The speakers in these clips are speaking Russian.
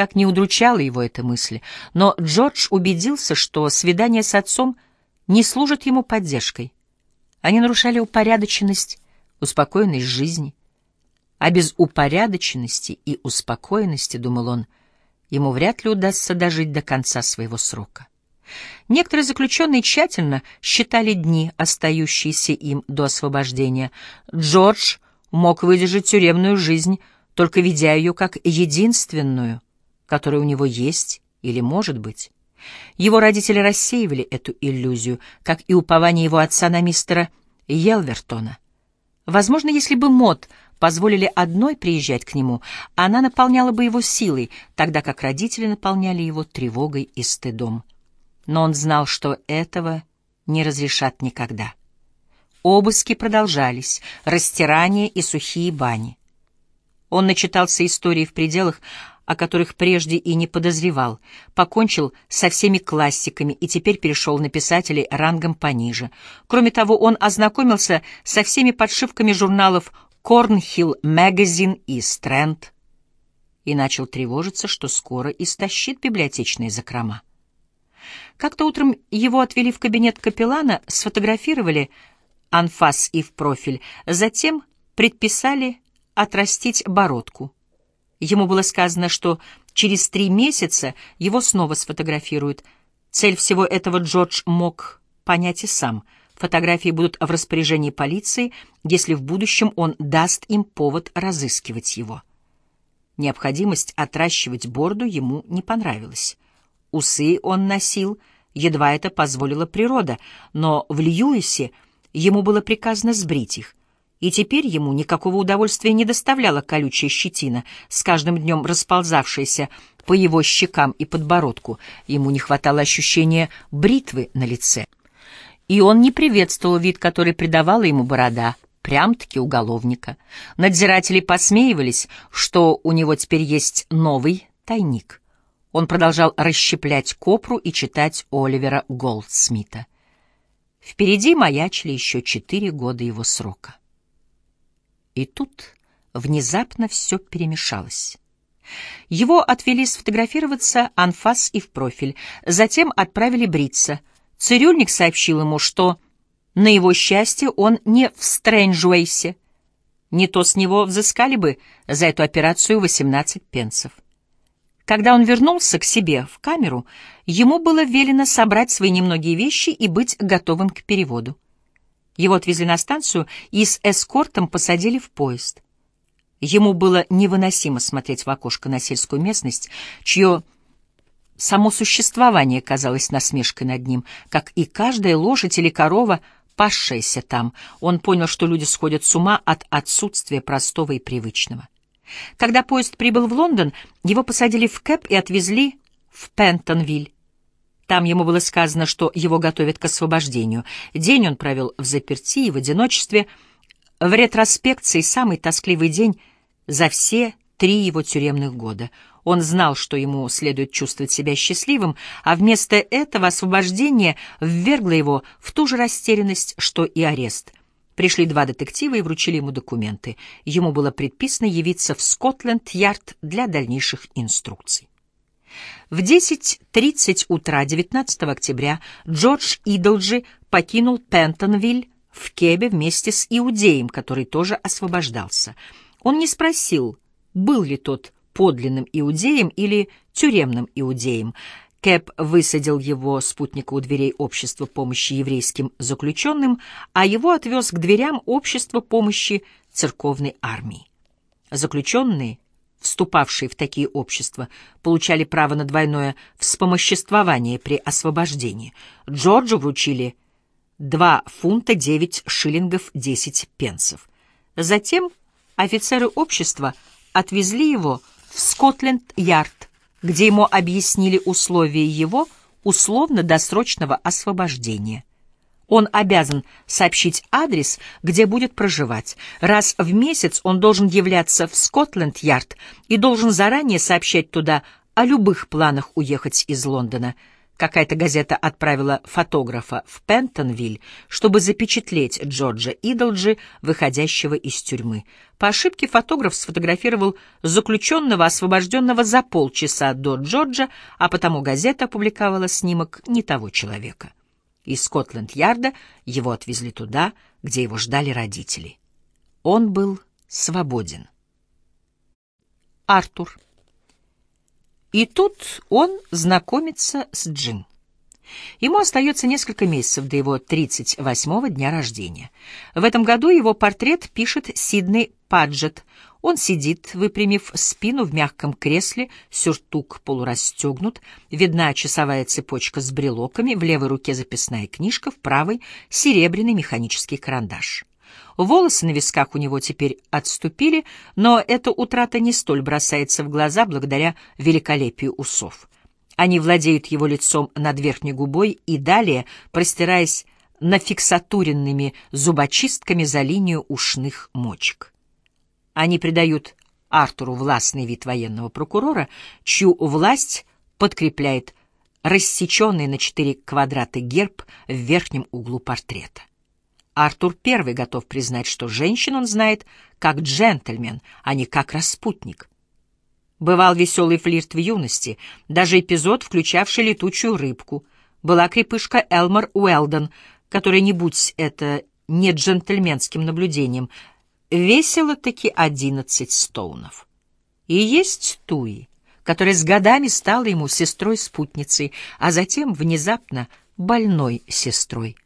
как не удручала его эта мысль, но Джордж убедился, что свидание с отцом не служит ему поддержкой. Они нарушали упорядоченность, успокоенность жизни. А без упорядоченности и успокоенности, думал он, ему вряд ли удастся дожить до конца своего срока. Некоторые заключенные тщательно считали дни, остающиеся им до освобождения. Джордж мог выдержать тюремную жизнь, только ведя ее как единственную, которая у него есть или может быть. Его родители рассеивали эту иллюзию, как и упование его отца на мистера Елвертона. Возможно, если бы Мот позволили одной приезжать к нему, она наполняла бы его силой, тогда как родители наполняли его тревогой и стыдом. Но он знал, что этого не разрешат никогда. Обыски продолжались, растирания и сухие бани. Он начитался истории в пределах, о которых прежде и не подозревал, покончил со всеми классиками и теперь перешел на писателей рангом пониже. Кроме того, он ознакомился со всеми подшивками журналов Cornhill Magazine и Strand и начал тревожиться, что скоро истощит библиотечные закрома. Как-то утром его отвели в кабинет капеллана, сфотографировали анфас и в профиль, затем предписали отрастить бородку. Ему было сказано, что через три месяца его снова сфотографируют. Цель всего этого Джордж мог понять и сам. Фотографии будут в распоряжении полиции, если в будущем он даст им повод разыскивать его. Необходимость отращивать бороду ему не понравилась. Усы он носил, едва это позволила природа, но в Льюисе ему было приказано сбрить их и теперь ему никакого удовольствия не доставляла колючая щетина, с каждым днем расползавшаяся по его щекам и подбородку. Ему не хватало ощущения бритвы на лице. И он не приветствовал вид, который придавала ему борода, прям-таки уголовника. Надзиратели посмеивались, что у него теперь есть новый тайник. Он продолжал расщеплять копру и читать Оливера Голдсмита. Впереди маячили еще четыре года его срока. И тут внезапно все перемешалось. Его отвели сфотографироваться анфас и в профиль, затем отправили бриться. Цирюльник сообщил ему, что, на его счастье, он не в Стрэнджуэйсе. Не то с него взыскали бы за эту операцию 18 пенсов. Когда он вернулся к себе в камеру, ему было велено собрать свои немногие вещи и быть готовым к переводу. Его отвезли на станцию и с эскортом посадили в поезд. Ему было невыносимо смотреть в окошко на сельскую местность, чье само существование казалось насмешкой над ним, как и каждая лошадь или корова, пасшаяся там. Он понял, что люди сходят с ума от отсутствия простого и привычного. Когда поезд прибыл в Лондон, его посадили в кэп и отвезли в Пентонвиль. Там ему было сказано, что его готовят к освобождению. День он провел в заперти и в одиночестве. В ретроспекции самый тоскливый день за все три его тюремных года. Он знал, что ему следует чувствовать себя счастливым, а вместо этого освобождение ввергло его в ту же растерянность, что и арест. Пришли два детектива и вручили ему документы. Ему было предписано явиться в Скотленд-Ярд для дальнейших инструкций. В 10.30 утра 19 октября Джордж Идолджи покинул Пентонвиль в Кебе вместе с Иудеем, который тоже освобождался. Он не спросил, был ли тот подлинным иудеем или тюремным иудеем. Кэп высадил его спутника у дверей общества помощи еврейским заключенным, а его отвез к дверям общества помощи церковной армии. Заключенные вступавшие в такие общества, получали право на двойное вспомоществование при освобождении. Джорджу вручили 2 фунта 9 шиллингов 10 пенсов. Затем офицеры общества отвезли его в Скотленд-Ярд, где ему объяснили условия его условно-досрочного освобождения. Он обязан сообщить адрес, где будет проживать. Раз в месяц он должен являться в Скотленд-Ярд и должен заранее сообщать туда о любых планах уехать из Лондона. Какая-то газета отправила фотографа в Пентонвиль, чтобы запечатлеть Джорджа Идолджи, выходящего из тюрьмы. По ошибке фотограф сфотографировал заключенного, освобожденного за полчаса до Джорджа, а потому газета опубликовала снимок не того человека. Из Скотленд-Ярда его отвезли туда, где его ждали родители. Он был свободен. Артур. И тут он знакомится с Джим. Ему остается несколько месяцев до его 38-го дня рождения. В этом году его портрет пишет Сидней Паджет. Он сидит, выпрямив спину в мягком кресле, сюртук полурастегнут, видна часовая цепочка с брелоками, в левой руке записная книжка, в правой — серебряный механический карандаш. Волосы на висках у него теперь отступили, но эта утрата не столь бросается в глаза благодаря великолепию усов. Они владеют его лицом над верхней губой и далее, простираясь нафиксатуренными зубочистками за линию ушных мочек. Они придают Артуру властный вид военного прокурора, чью власть подкрепляет рассеченный на четыре квадрата герб в верхнем углу портрета. Артур первый готов признать, что женщин он знает как джентльмен, а не как распутник. Бывал веселый флирт в юности, даже эпизод, включавший летучую рыбку. Была крепышка Элмор Уэлдон, которая, не будь это не джентльменским наблюдением, весила-таки одиннадцать стоунов. И есть Туи, которая с годами стала ему сестрой-спутницей, а затем внезапно больной сестрой.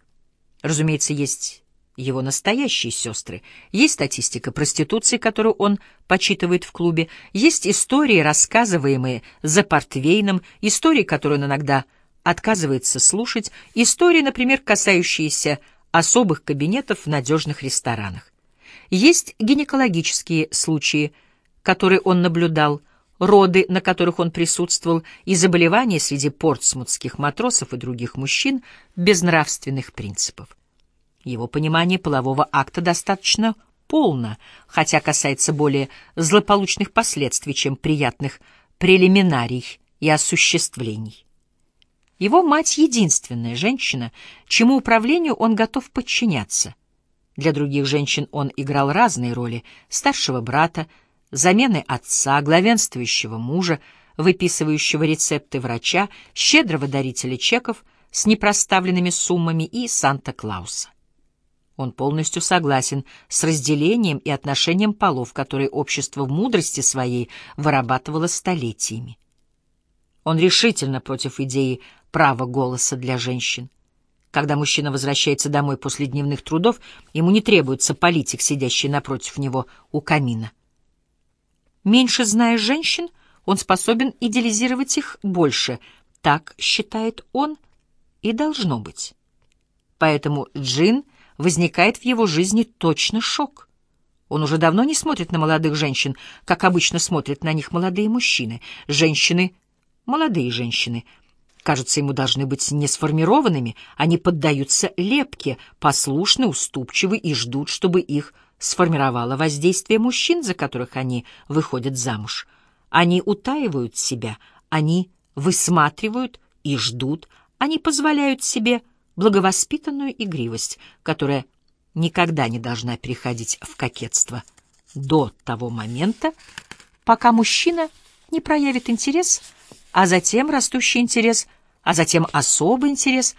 Разумеется, есть его настоящие сестры. Есть статистика проституции, которую он почитывает в клубе. Есть истории, рассказываемые за портвейном, истории, которые он иногда отказывается слушать, истории, например, касающиеся особых кабинетов в надежных ресторанах. Есть гинекологические случаи, которые он наблюдал, роды, на которых он присутствовал, и заболевания среди портсмутских матросов и других мужчин без нравственных принципов. Его понимание полового акта достаточно полно, хотя касается более злополучных последствий, чем приятных прелиминарий и осуществлений. Его мать — единственная женщина, чему управлению он готов подчиняться. Для других женщин он играл разные роли — старшего брата, замены отца, главенствующего мужа, выписывающего рецепты врача, щедрого дарителя чеков с непроставленными суммами и Санта-Клауса. Он полностью согласен с разделением и отношением полов, которые общество в мудрости своей вырабатывало столетиями. Он решительно против идеи права голоса для женщин. Когда мужчина возвращается домой после дневных трудов, ему не требуется политик, сидящий напротив него у камина. Меньше зная женщин, он способен идеализировать их больше. Так считает он и должно быть. Поэтому Джин — возникает в его жизни точно шок. Он уже давно не смотрит на молодых женщин, как обычно смотрят на них молодые мужчины. Женщины, молодые женщины, кажется, ему должны быть не сформированными, они поддаются лепке, послушны, уступчивы и ждут, чтобы их сформировало воздействие мужчин, за которых они выходят замуж. Они утаивают себя, они высматривают и ждут, они позволяют себе благовоспитанную игривость, которая никогда не должна переходить в кокетство до того момента, пока мужчина не проявит интерес, а затем растущий интерес, а затем особый интерес,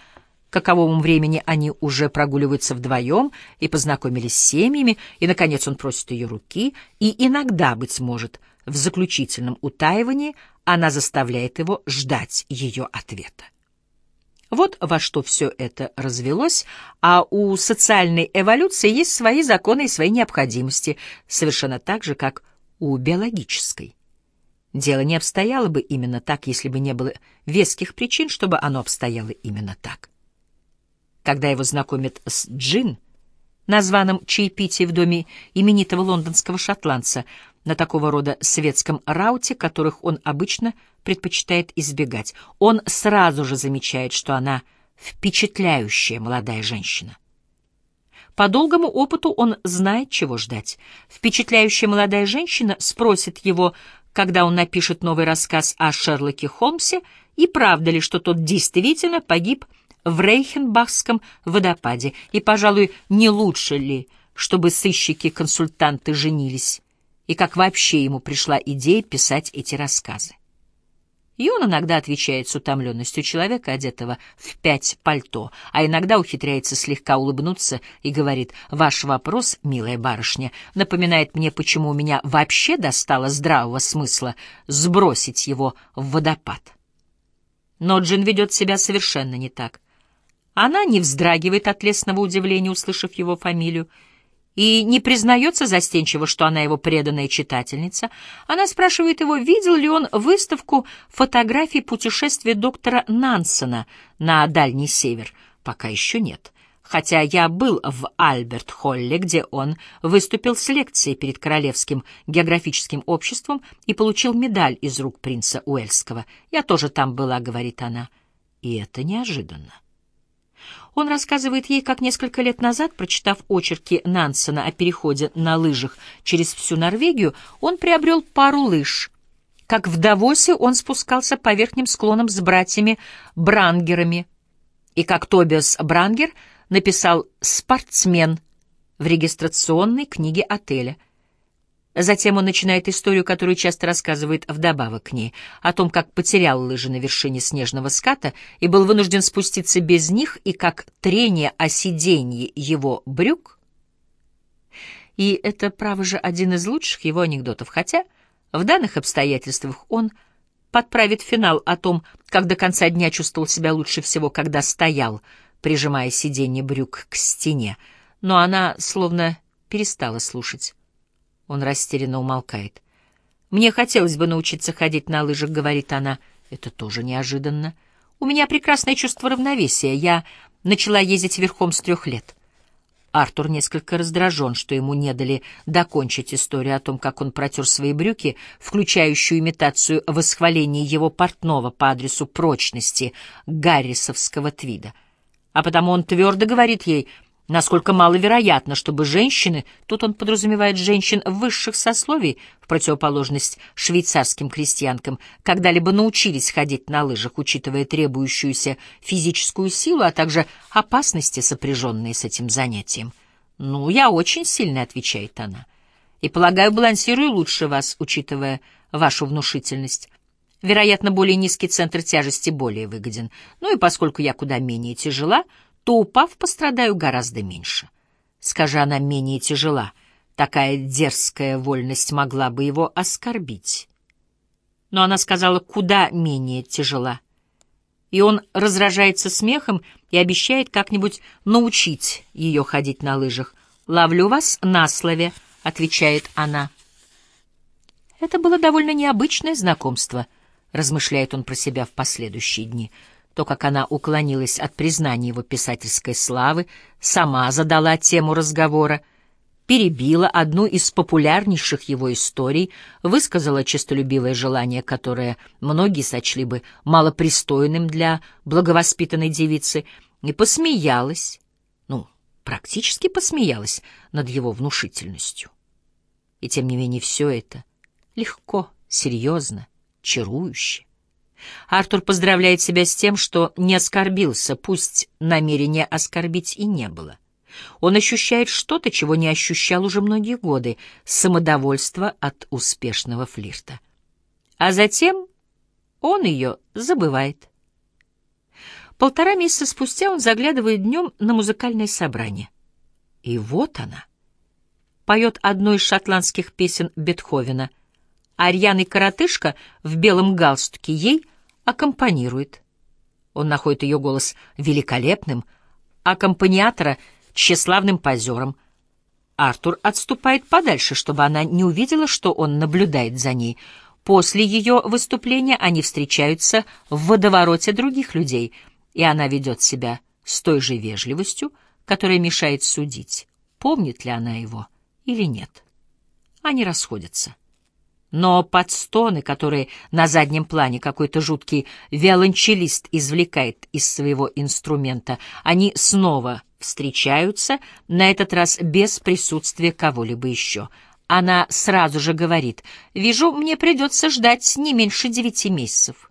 к каковому времени они уже прогуливаются вдвоем и познакомились с семьями, и, наконец, он просит ее руки, и иногда, быть может, в заключительном утаивании она заставляет его ждать ее ответа. Вот во что все это развелось, а у социальной эволюции есть свои законы и свои необходимости, совершенно так же, как у биологической. Дело не обстояло бы именно так, если бы не было веских причин, чтобы оно обстояло именно так. Когда его знакомят с Джин, на званом чаепитии в доме именитого лондонского шотландца, на такого рода светском рауте, которых он обычно предпочитает избегать. Он сразу же замечает, что она впечатляющая молодая женщина. По долгому опыту он знает, чего ждать. Впечатляющая молодая женщина спросит его, когда он напишет новый рассказ о Шерлоке Холмсе, и правда ли, что тот действительно погиб в Рейхенбахском водопаде, и, пожалуй, не лучше ли, чтобы сыщики-консультанты женились, и как вообще ему пришла идея писать эти рассказы. И он иногда отвечает с утомленностью человека, одетого в пять пальто, а иногда ухитряется слегка улыбнуться и говорит, «Ваш вопрос, милая барышня, напоминает мне, почему у меня вообще достало здравого смысла сбросить его в водопад». Но Джин ведет себя совершенно не так. Она не вздрагивает от лесного удивления, услышав его фамилию, и не признается застенчиво, что она его преданная читательница. Она спрашивает его, видел ли он выставку фотографий путешествия доктора Нансена на Дальний Север. Пока еще нет. Хотя я был в Альберт-Холле, где он выступил с лекцией перед Королевским географическим обществом и получил медаль из рук принца Уэльского. Я тоже там была, говорит она. И это неожиданно. Он рассказывает ей, как несколько лет назад, прочитав очерки Нансена о переходе на лыжах через всю Норвегию, он приобрел пару лыж. Как в Давосе он спускался по верхним склонам с братьями Брангерами, и как Тобиас Брангер написал «спортсмен» в регистрационной книге отеля. Затем он начинает историю, которую часто рассказывает вдобавок к ней, о том, как потерял лыжи на вершине снежного ската и был вынужден спуститься без них, и как трение о сиденье его брюк. И это, право же, один из лучших его анекдотов, хотя в данных обстоятельствах он подправит финал о том, как до конца дня чувствовал себя лучше всего, когда стоял, прижимая сиденье брюк к стене, но она словно перестала слушать. Он растерянно умолкает. «Мне хотелось бы научиться ходить на лыжах», — говорит она. «Это тоже неожиданно. У меня прекрасное чувство равновесия. Я начала ездить верхом с трех лет». Артур несколько раздражен, что ему не дали докончить историю о том, как он протер свои брюки, включающую имитацию восхваления его портного по адресу прочности гаррисовского твида. А потому он твердо говорит ей, Насколько маловероятно, чтобы женщины, тут он подразумевает женщин высших сословий, в противоположность швейцарским крестьянкам, когда-либо научились ходить на лыжах, учитывая требующуюся физическую силу, а также опасности, сопряженные с этим занятием. «Ну, я очень сильно», — отвечает она, — «и, полагаю, балансирую лучше вас, учитывая вашу внушительность». Вероятно, более низкий центр тяжести более выгоден. Ну и поскольку я куда менее тяжела, то, упав, пострадаю гораздо меньше. Скажи, она менее тяжела, такая дерзкая вольность могла бы его оскорбить. Но она сказала, куда менее тяжела. И он разражается смехом и обещает как-нибудь научить ее ходить на лыжах. «Ловлю вас на слове», — отвечает она. Это было довольно необычное знакомство, размышляет он про себя в последующие дни — то, как она уклонилась от признания его писательской славы, сама задала тему разговора, перебила одну из популярнейших его историй, высказала честолюбивое желание, которое многие сочли бы малопристойным для благовоспитанной девицы, и посмеялась, ну, практически посмеялась над его внушительностью. И тем не менее все это легко, серьезно, чарующе. Артур поздравляет себя с тем, что не оскорбился, пусть намерения оскорбить и не было. Он ощущает что-то, чего не ощущал уже многие годы — самодовольство от успешного флирта. А затем он ее забывает. Полтора месяца спустя он заглядывает днем на музыкальное собрание. И вот она. Поет одну из шотландских песен Бетховена — а рьяный коротышка в белом галстуке ей аккомпанирует. Он находит ее голос великолепным, аккомпаниатора — тщеславным позером. Артур отступает подальше, чтобы она не увидела, что он наблюдает за ней. После ее выступления они встречаются в водовороте других людей, и она ведет себя с той же вежливостью, которая мешает судить, помнит ли она его или нет. Они расходятся. Но под стоны, которые на заднем плане какой-то жуткий виолончелист извлекает из своего инструмента, они снова встречаются, на этот раз без присутствия кого-либо еще. Она сразу же говорит, «Вижу, мне придется ждать не меньше девяти месяцев».